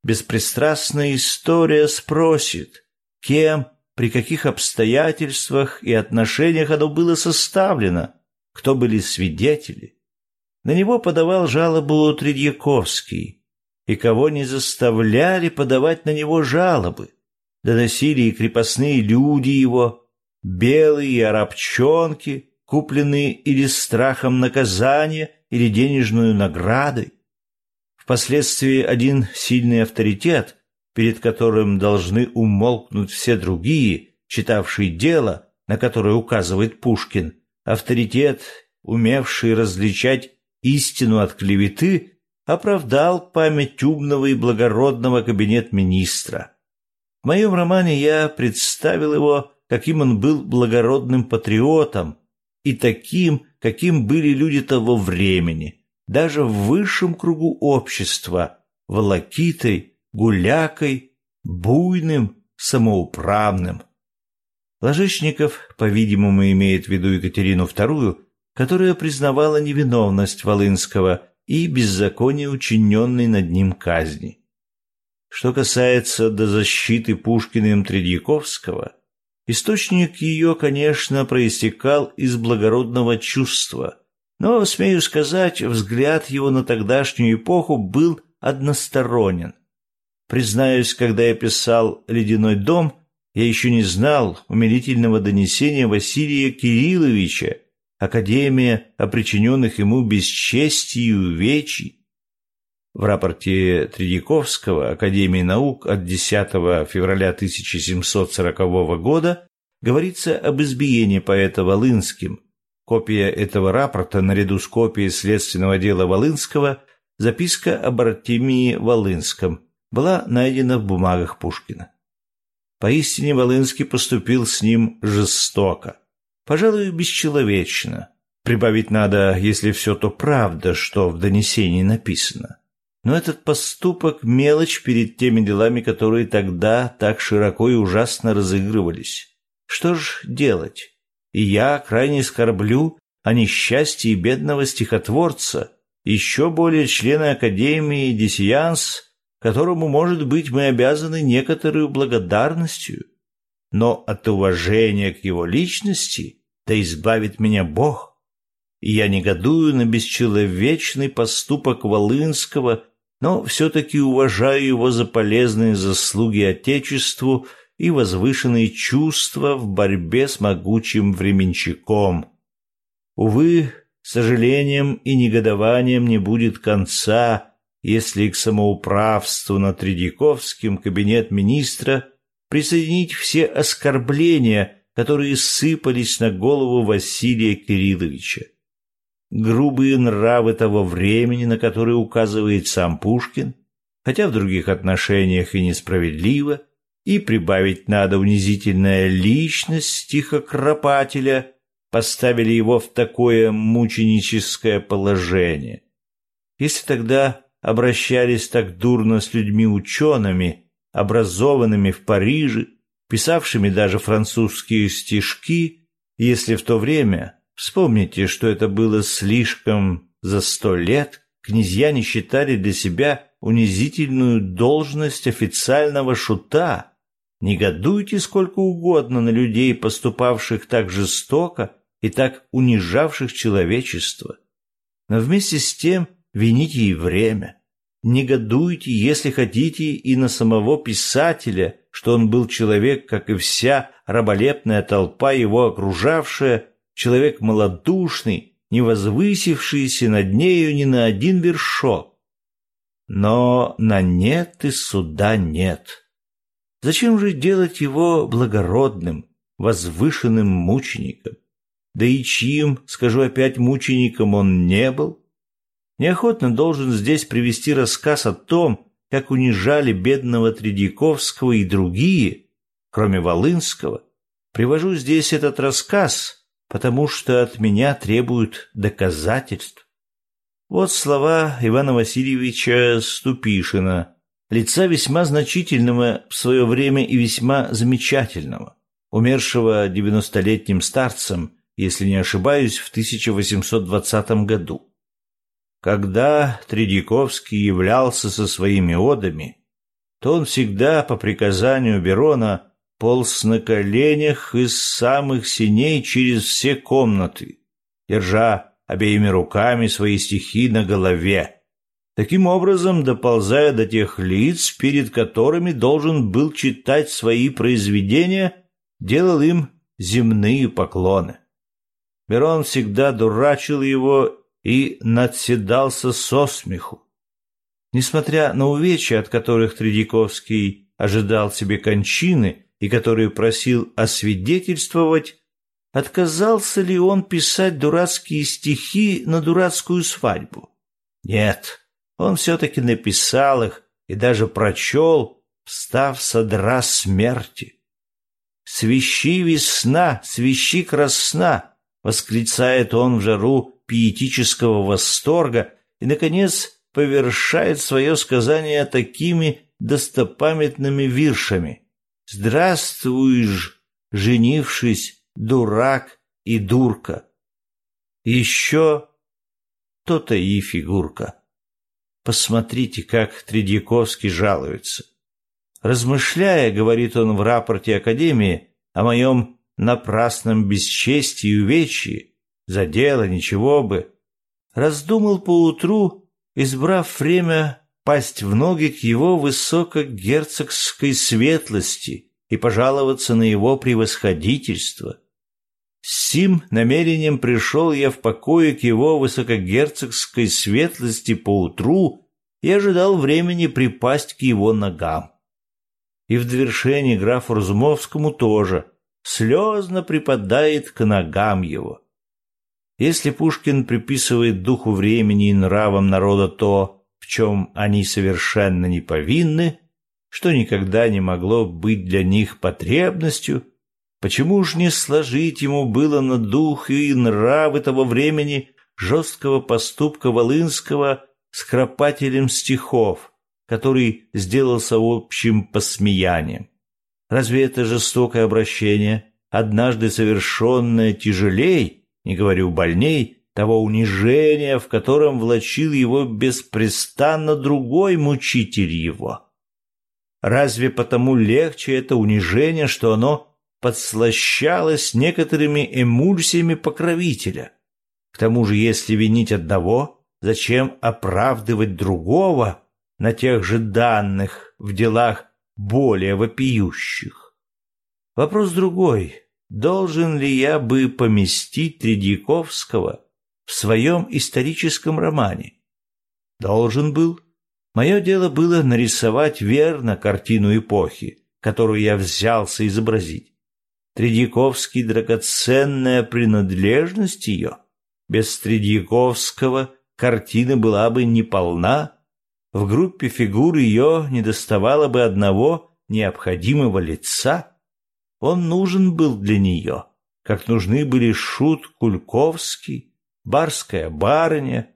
[SPEAKER 1] Беспристрастная история спросит, кем при каких обстоятельствах и отношениях оно было составлено, кто были свидетели. На него подавал жалобу Тредьяковский, и кого не заставляли подавать на него жалобы. Доносили и крепостные люди его, белые арабчонки, купленные или страхом наказания, или денежную наградой. Впоследствии один сильный авторитет, перед которым должны умолкнуть все другие, читавшие дело, на которое указывает Пушкин, авторитет, умевший различать истину от клеветы, оправдал память умного и благородного кабинет министра. В моем романе я представил его, каким он был благородным патриотом и таким, каким были люди того времени, даже в высшем кругу общества, волокитой, гулякой, буйным, самоуправным. Ложечников, по-видимому, имеет в виду Екатерину II, которая признавала невиновность Волынского и беззаконие учиненной над ним казни. Что касается до защиты Пушкиным Тредьяковского, источник ее, конечно, проистекал из благородного чувства, но, смею сказать, взгляд его на тогдашнюю эпоху был односторонен. Признаюсь, когда я писал «Ледяной дом», я еще не знал умилительного донесения Василия Кирилловича Академия о причиненных ему бесчестии и увечий. В рапорте Тредяковского Академии наук от 10 февраля 1740 года говорится об избиении поэта Волынским. Копия этого рапорта, наряду с копией следственного дела Волынского, записка об Артемии Волынском, была найдена в бумагах Пушкина. Поистине Волынский поступил с ним жестоко пожалуй, бесчеловечно. Прибавить надо, если все то правда, что в донесении написано. Но этот поступок – мелочь перед теми делами, которые тогда так широко и ужасно разыгрывались. Что ж делать? И я крайне скорблю о несчастье бедного стихотворца, еще более члена Академии Дисианс, которому, может быть, мы обязаны некоторую благодарностью но от уважения к его личности да избавит меня Бог. И я негодую на бесчеловечный поступок Волынского, но все-таки уважаю его за полезные заслуги Отечеству и возвышенные чувства в борьбе с могучим временщиком. Увы, сожалением и негодованием не будет конца, если к самоуправству над Тредяковским кабинет министра – присоединить все оскорбления, которые сыпались на голову Василия Кирилловича. Грубые нравы того времени, на которые указывает сам Пушкин, хотя в других отношениях и несправедливо, и прибавить надо унизительная личность стихокропателя, поставили его в такое мученическое положение. Если тогда обращались так дурно с людьми-учеными, образованными в Париже, писавшими даже французские стишки, если в то время, вспомните, что это было слишком за сто лет, князья не считали для себя унизительную должность официального шута. Негодуйте сколько угодно на людей, поступавших так жестоко и так унижавших человечество. Но вместе с тем вините и время. Негодуйте, если хотите, и на самого писателя, что он был человек, как и вся раболепная толпа его окружавшая, человек малодушный, не возвысившийся над нею ни на один вершок. Но на нет и суда нет. Зачем же делать его благородным, возвышенным мучеником? Да и чьим, скажу опять, мучеником он не был? Неохотно должен здесь привести рассказ о том, как унижали бедного Тредяковского и другие, кроме Волынского. Привожу здесь этот рассказ, потому что от меня требуют доказательств. Вот слова Ивана Васильевича Ступишина, лица весьма значительного в свое время и весьма замечательного, умершего девяностолетним старцем, если не ошибаюсь, в 1820 году. Когда Тредяковский являлся со своими одами, то он всегда, по приказанию Берона, полз на коленях из самых синей через все комнаты, держа обеими руками свои стихи на голове, таким образом доползая до тех лиц, перед которыми должен был читать свои произведения, делал им земные поклоны. Мирон всегда дурачил его и надседался со смеху. Несмотря на увечья, от которых Тредяковский ожидал себе кончины и которые просил освидетельствовать, отказался ли он писать дурацкие стихи на дурацкую свадьбу? Нет, он все-таки написал их и даже прочел, встав с одра смерти. «Свищи весна, свищи красна!» — восклицает он в жару пиетического восторга и, наконец, повершает свое сказание такими достопамятными виршами. «Здравствуй ж, женившись, дурак и дурка!» Еще то-то и фигурка. Посмотрите, как Тредьяковский жалуется. Размышляя, говорит он в рапорте Академии, о моем напрасном бесчестии и увечье, за дело ничего бы, раздумал поутру, избрав время пасть в ноги к его высокогерцогской светлости и пожаловаться на его превосходительство. С сим намерением пришел я в покое к его высокогерцогской светлости поутру и ожидал времени припасть к его ногам и в довершении графу Разумовскому тоже слезно припадает к ногам его. Если Пушкин приписывает духу времени и нравам народа то, в чем они совершенно не повинны, что никогда не могло быть для них потребностью, почему ж не сложить ему было на дух и нравы того времени жесткого поступка Волынского с храпателем стихов, который сделался общим посмеянием. Разве это жестокое обращение, однажды совершенное тяжелей, не говорю больней, того унижения, в котором влачил его беспрестанно другой мучитель его? Разве потому легче это унижение, что оно подслащалось некоторыми эмульсиями покровителя? К тому же, если винить одного, зачем оправдывать другого – на тех же данных в делах более вопиющих. Вопрос другой. Должен ли я бы поместить Тредьяковского в своем историческом романе? Должен был. Мое дело было нарисовать верно картину эпохи, которую я взялся изобразить. Тредьяковский — драгоценная принадлежность ее. Без Тредьяковского картина была бы неполна в группе фигур ее недоставало бы одного необходимого лица. Он нужен был для нее, как нужны были Шут Кульковский, Барская барыня,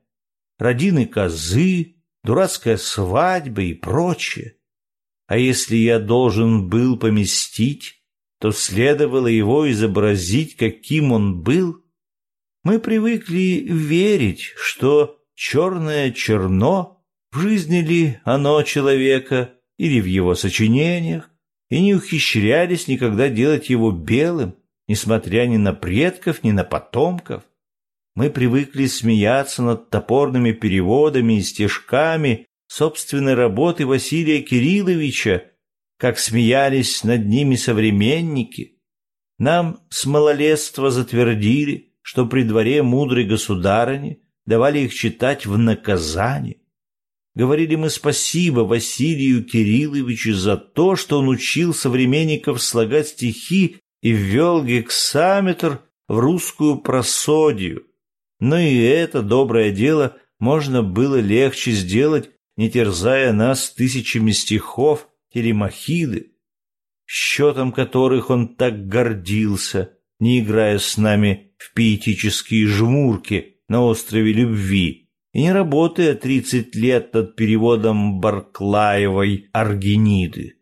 [SPEAKER 1] Родины козы, дурацкая свадьба и прочее. А если я должен был поместить, то следовало его изобразить, каким он был. Мы привыкли верить, что черное черно — в жизни ли оно человека или в его сочинениях, и не ухищрялись никогда делать его белым, несмотря ни на предков, ни на потомков. Мы привыкли смеяться над топорными переводами и стежками собственной работы Василия Кирилловича, как смеялись над ними современники. Нам с малолетства затвердили, что при дворе мудрой государыни давали их читать в наказание. Говорили мы спасибо Василию Кирилловичу за то, что он учил современников слагать стихи и ввел гексаметр в русскую просодию. Но и это доброе дело можно было легче сделать, не терзая нас тысячами стихов Телемахиды, счетом которых он так гордился, не играя с нами в пиетические жмурки на острове любви, и не работая тридцать лет над переводом Барклаевой «Аргениды».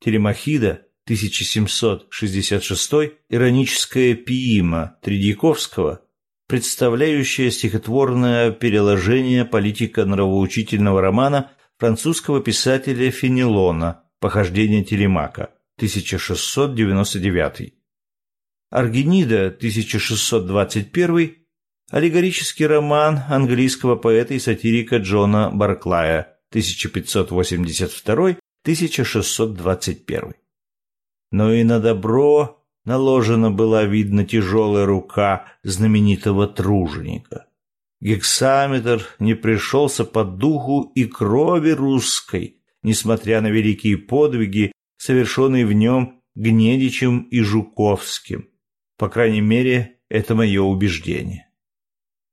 [SPEAKER 1] Телемахида, 1766, ироническая пиима Тредьяковского, представляющая стихотворное переложение политико-нравоучительного романа французского писателя Фенелона «Похождение Телемака», 1699. Аргенида 1621 аллегорический роман английского поэта и сатирика Джона Барклая 1582-1621. Но и на добро наложена была, видно, тяжелая рука знаменитого труженика. Гексаметр не пришелся по духу и крови русской, несмотря на великие подвиги, совершенные в нем Гнедичем и Жуковским. По крайней мере, это мое убеждение.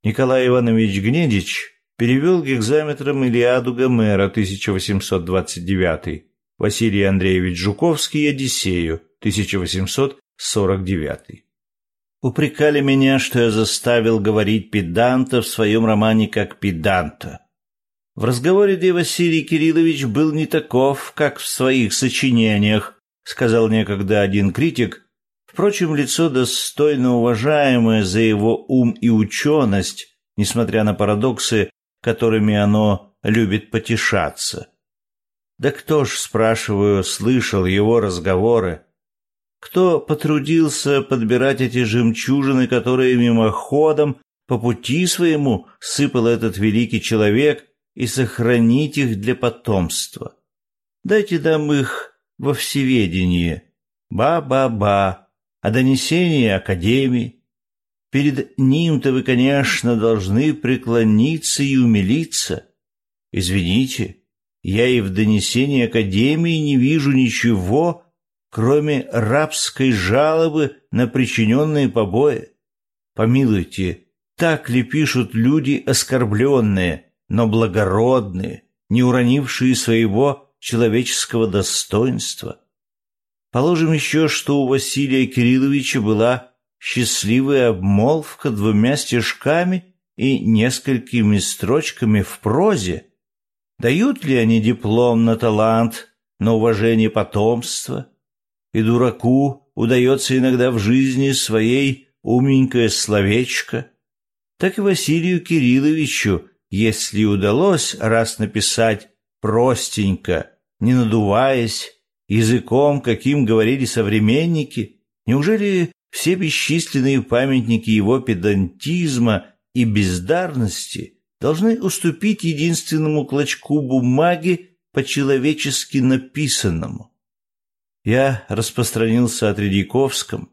[SPEAKER 1] Николай Иванович Гнедич перевел гекзаметром Илиаду Гомера 1829, Василий Андреевич Жуковский Одиссею 1849. Упрекали меня, что я заставил говорить педанта в своем романе как педанта. В разговоре где Василий Кириллович был не таков, как в своих сочинениях, сказал некогда один критик, Впрочем, лицо достойно уважаемое за его ум и ученость, несмотря на парадоксы, которыми оно любит потешаться. Да кто ж, спрашиваю, слышал его разговоры? Кто потрудился подбирать эти жемчужины, которые мимоходом по пути своему сыпал этот великий человек, и сохранить их для потомства? Дайте нам их во всеведение. Ба-ба-ба о донесении Академии. Перед ним-то вы, конечно, должны преклониться и умилиться. Извините, я и в донесении Академии не вижу ничего, кроме рабской жалобы на причиненные побои. Помилуйте, так ли пишут люди оскорбленные, но благородные, не уронившие своего человеческого достоинства? Положим еще, что у Василия Кирилловича была счастливая обмолвка двумя стежками и несколькими строчками в прозе. Дают ли они диплом на талант, на уважение потомства? И дураку удается иногда в жизни своей умненькое словечко. Так и Василию Кирилловичу, если удалось раз написать простенько, не надуваясь, языком, каким говорили современники? Неужели все бесчисленные памятники его педантизма и бездарности должны уступить единственному клочку бумаги по-человечески написанному? Я распространился о Тредяковском,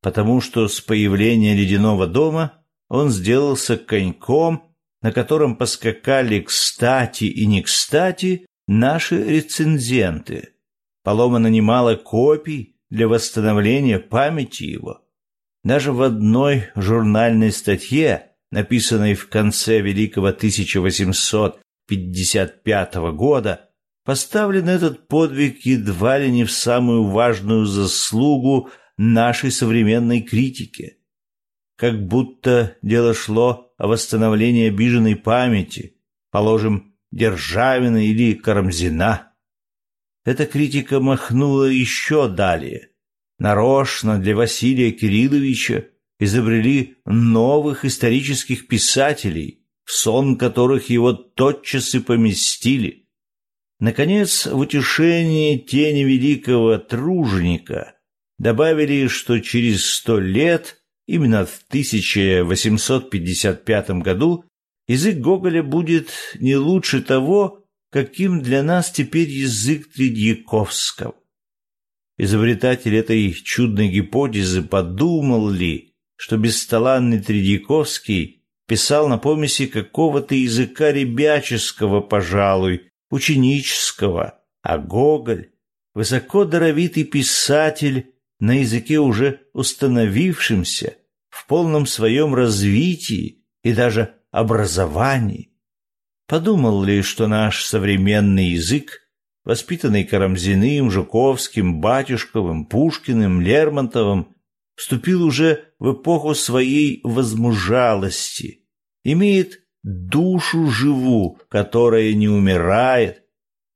[SPEAKER 1] потому что с появления ледяного дома он сделался коньком, на котором поскакали кстати и не кстати наши рецензенты – Поломано немало копий для восстановления памяти его. Даже в одной журнальной статье, написанной в конце великого 1855 года, поставлен этот подвиг едва ли не в самую важную заслугу нашей современной критики. Как будто дело шло о восстановлении обиженной памяти, положим, Державина или Карамзина. Эта критика махнула еще далее. Нарочно для Василия Кирилловича изобрели новых исторических писателей, в сон которых его тотчас и поместили. Наконец, в утешение тени великого труженика добавили, что через сто лет, именно в 1855 году, язык Гоголя будет не лучше того, каким для нас теперь язык Тредьяковского. Изобретатель этой чудной гипотезы подумал ли, что бесталанный Тредьяковский писал на помеси какого-то языка ребяческого, пожалуй, ученического, а Гоголь, высоко даровитый писатель, на языке уже установившемся, в полном своем развитии и даже образовании, Подумал ли, что наш современный язык, воспитанный Карамзиным, Жуковским, Батюшковым, Пушкиным, Лермонтовым, вступил уже в эпоху своей возмужалости, имеет душу живу, которая не умирает.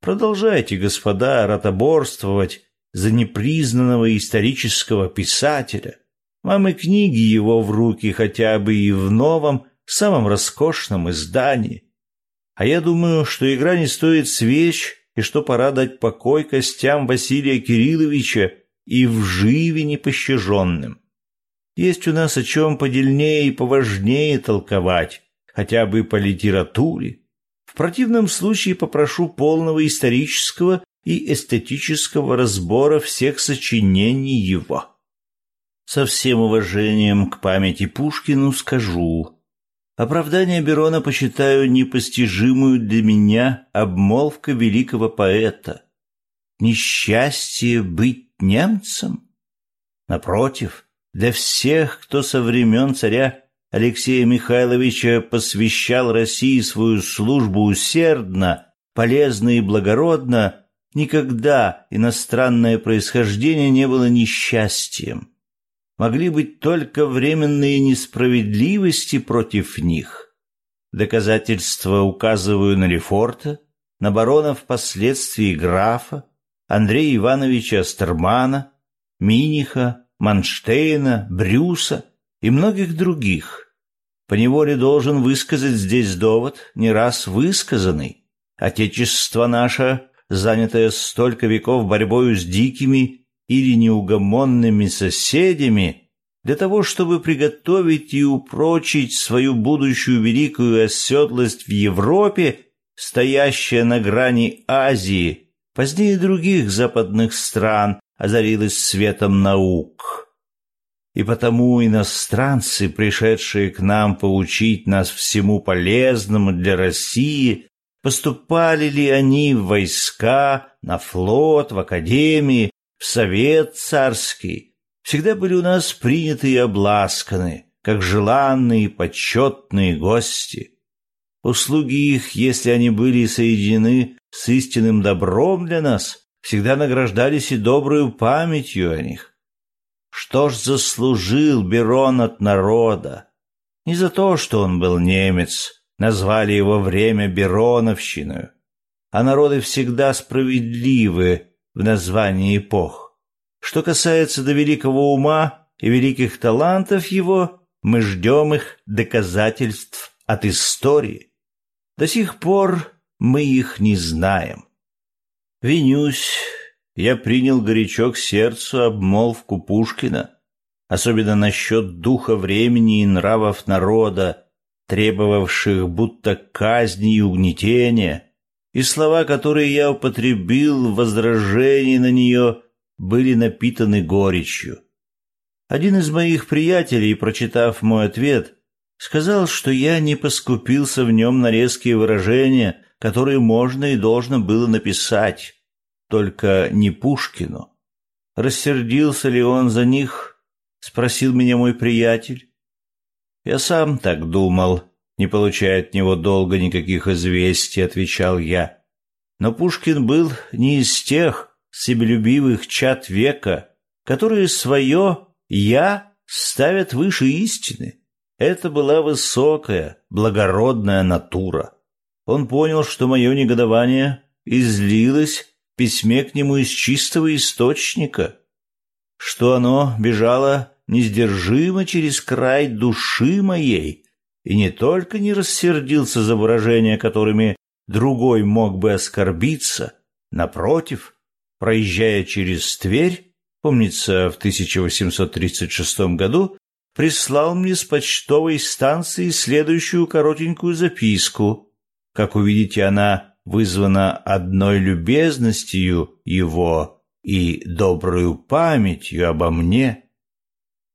[SPEAKER 1] Продолжайте, господа, ротоборствовать за непризнанного исторического писателя. Вам и книги его в руки хотя бы и в новом, самом роскошном издании. А я думаю, что игра не стоит свеч и что пора дать покой костям Василия Кирилловича и в живе непощаженным. Есть у нас о чем подельнее и поважнее толковать, хотя бы по литературе. В противном случае попрошу полного исторического и эстетического разбора всех сочинений его. Со всем уважением к памяти Пушкину скажу. Оправдание Берона посчитаю непостижимую для меня обмолвка великого поэта. Несчастье быть немцем? Напротив, для всех, кто со времен царя Алексея Михайловича посвящал России свою службу усердно, полезно и благородно, никогда иностранное происхождение не было несчастьем. Могли быть только временные несправедливости против них. Доказательства указываю на Лефорта, на барона впоследствии графа, Андрея Ивановича Астермана, Миниха, Манштейна, Брюса и многих других. Поневоле должен высказать здесь довод, не раз высказанный. Отечество наше, занятое столько веков борьбою с дикими или неугомонными соседями, для того, чтобы приготовить и упрочить свою будущую великую оседлость в Европе, стоящая на грани Азии, позднее других западных стран, озарилась светом наук. И потому иностранцы, пришедшие к нам поучить нас всему полезному для России, поступали ли они в войска, на флот, в академии, в совет царский, всегда были у нас приняты и обласканы, как желанные и почетные гости. Услуги их, если они были соединены с истинным добром для нас, всегда награждались и добрую памятью о них. Что ж заслужил Берон от народа? Не за то, что он был немец, назвали его время Бероновщиной, а народы всегда справедливы в названии эпох. Что касается до великого ума и великих талантов его, мы ждем их доказательств от истории. До сих пор мы их не знаем. Винюсь, я принял горячо к сердцу обмолвку Пушкина, особенно насчет духа времени и нравов народа, требовавших будто казни и угнетения, и слова, которые я употребил в возражении на нее, были напитаны горечью. Один из моих приятелей, прочитав мой ответ, сказал, что я не поскупился в нем на резкие выражения, которые можно и должно было написать, только не Пушкину. Рассердился ли он за них, спросил меня мой приятель. Я сам так думал, не получая от него долго никаких известий, отвечал я. Но Пушкин был не из тех себелюбивых чад века, которые свое «я» ставят выше истины. Это была высокая, благородная натура. Он понял, что мое негодование излилось письме к нему из чистого источника, что оно бежало несдержимо через край души моей, и не только не рассердился за выражения, которыми другой мог бы оскорбиться, напротив, проезжая через Тверь, помнится, в 1836 году, прислал мне с почтовой станции следующую коротенькую записку, как увидите, она вызвана одной любезностью его и добрую памятью обо мне.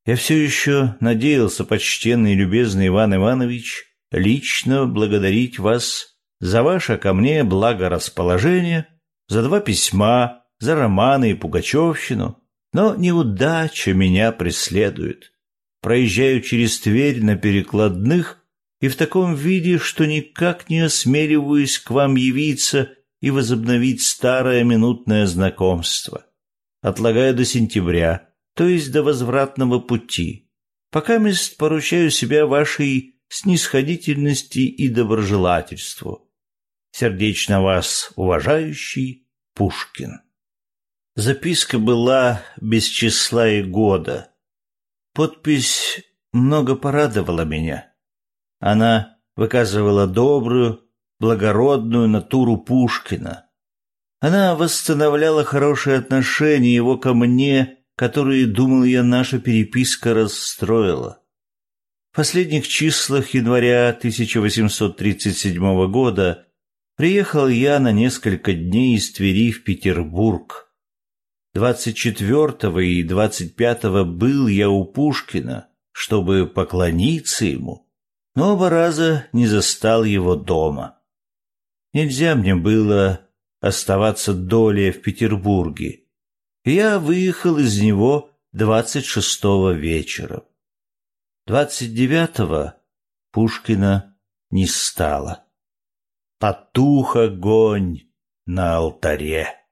[SPEAKER 1] Я все еще надеялся, почтенный и любезный Иван Иванович, лично благодарить вас за ваше ко мне благорасположение, за два письма, за романы и пугачевщину, но неудача меня преследует. Проезжаю через Тверь на перекладных и в таком виде, что никак не осмеливаюсь к вам явиться и возобновить старое минутное знакомство. Отлагаю до сентября, то есть до возвратного пути. Пока мест поручаю себя вашей снисходительности и доброжелательству. Сердечно вас уважающий Пушкин. Записка была без числа и года. Подпись много порадовала меня. Она выказывала добрую, благородную натуру Пушкина. Она восстановляла хорошие отношения его ко мне, которые, думал я, наша переписка расстроила. В последних числах января 1837 года приехал я на несколько дней из Твери в Петербург. 24 и 25 был я у Пушкина, чтобы поклониться ему, но оба раза не застал его дома. Нельзя мне было оставаться долее в Петербурге, я выехал из него 26 вечера. Двадцать девятого Пушкина не стало. Потух огонь на алтаре.